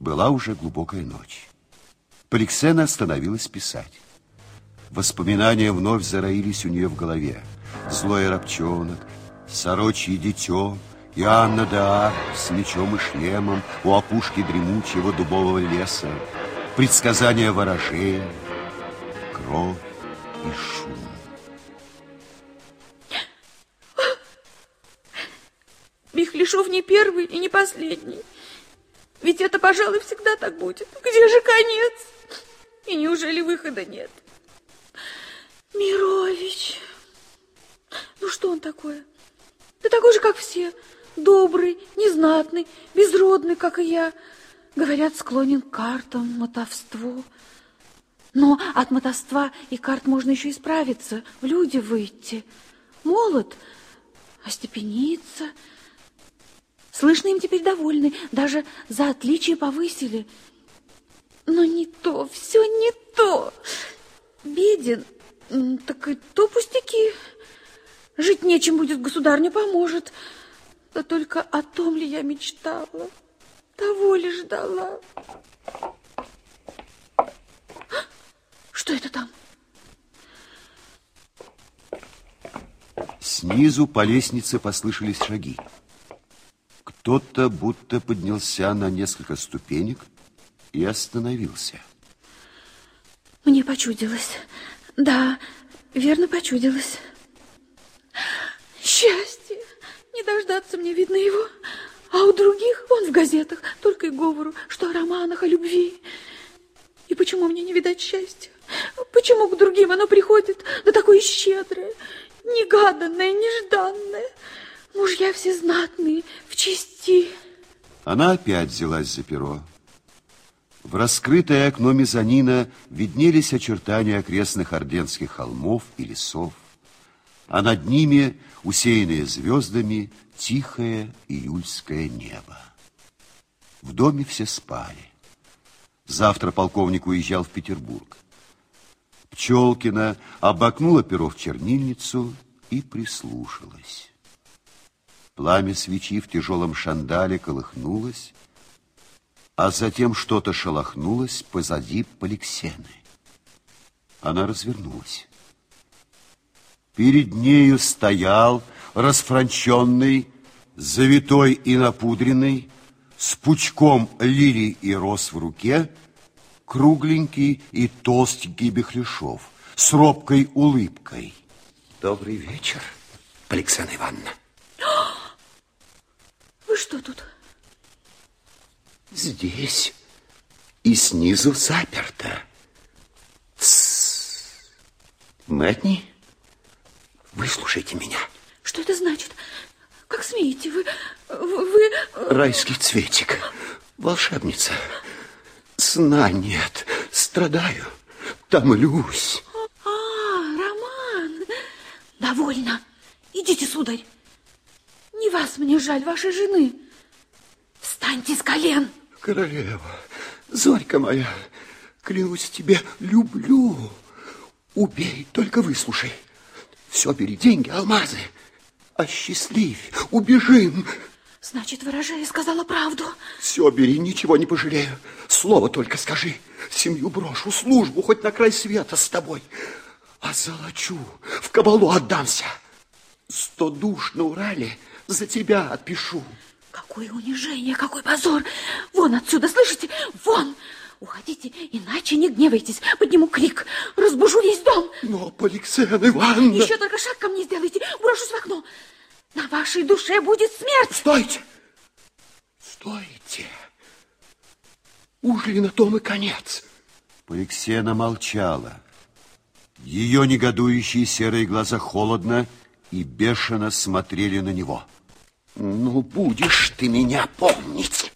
Была уже глубокая ночь. Поликсена остановилась писать. Воспоминания вновь зароились у нее в голове. Злой рабчонок, сорочье дитё, и Анна Д'Ар с мечом и шлемом у опушки дремучего дубового леса, предсказания ворожей, кровь и шум. Михлешов не первый и не последний. Ведь это, пожалуй, всегда так будет. Где же конец? И неужели выхода нет? Мирович. Ну что он такое? Да такой же, как все. Добрый, незнатный, безродный, как и я. Говорят, склонен к картам, мотовству. Но от мотовства и карт можно еще исправиться, в люди выйти. Молод, остепениться. Слышно, им теперь довольны, даже за отличие повысили. Но не то, все не то. Беден, так и то пустяки. Жить нечем будет, государня поможет. Да только о том ли я мечтала, того ли ждала. Что это там? Снизу по лестнице послышались шаги. Кто-то будто поднялся на несколько ступенек и остановился. Мне почудилось. Да, верно почудилось. Счастье! Не дождаться мне, видно, его. А у других, он в газетах, только и говору, что о романах, о любви. И почему мне не видать счастья? Почему к другим оно приходит, да такое щедрое, негаданное, нежданное? Мужья все знатные, в чести. Она опять взялась за перо. В раскрытое окно мезонина виднелись очертания окрестных орденских холмов и лесов, а над ними, усеянное звездами, тихое июльское небо. В доме все спали. Завтра полковник уезжал в Петербург. Пчелкина обокнула перо в чернильницу и прислушалась. Пламя свечи в тяжелом шандале колыхнулось, а затем что-то шелохнулось позади Поликсены. Она развернулась. Перед нею стоял расфранченный, завитой и напудренный, с пучком лилий и роз в руке, кругленький и толстенький Бехлешов, с робкой улыбкой. Добрый вечер, Александра Ивановна. Что тут? Здесь и снизу заперто. Тссс. Мэтни, выслушайте меня. Что это значит? Как смеете? Вы... вы... Райский цветик, волшебница. Сна нет, страдаю, томлюсь. А, Роман, довольно. Идите, сударь. Не вас мне жаль, вашей жены. Встаньте с колен. Королева, Зорька моя, клянусь тебе, люблю. Убей, только выслушай. Все бери, деньги, алмазы. Осчастливь, убежим. Значит, ворожея сказала правду. Все бери, ничего не пожалею. Слово только скажи. Семью брошу, службу хоть на край света с тобой. А золочу, в кабалу отдамся. Сто душ на Урале за тебя отпишу. Какое унижение, какой позор! Вон отсюда, слышите? Вон! Уходите, иначе не гневайтесь. Подниму крик, разбужу весь дом. Но, Поликсена Ивановна... Еще только шаг ко мне сделайте, брошусь в окно. На вашей душе будет смерть. Стойте! Стойте! Уж ли на том и конец? Поликсена молчала. Ее негодующие серые глаза холодно и бешено смотрели на него. Ну, будешь ты меня помнить.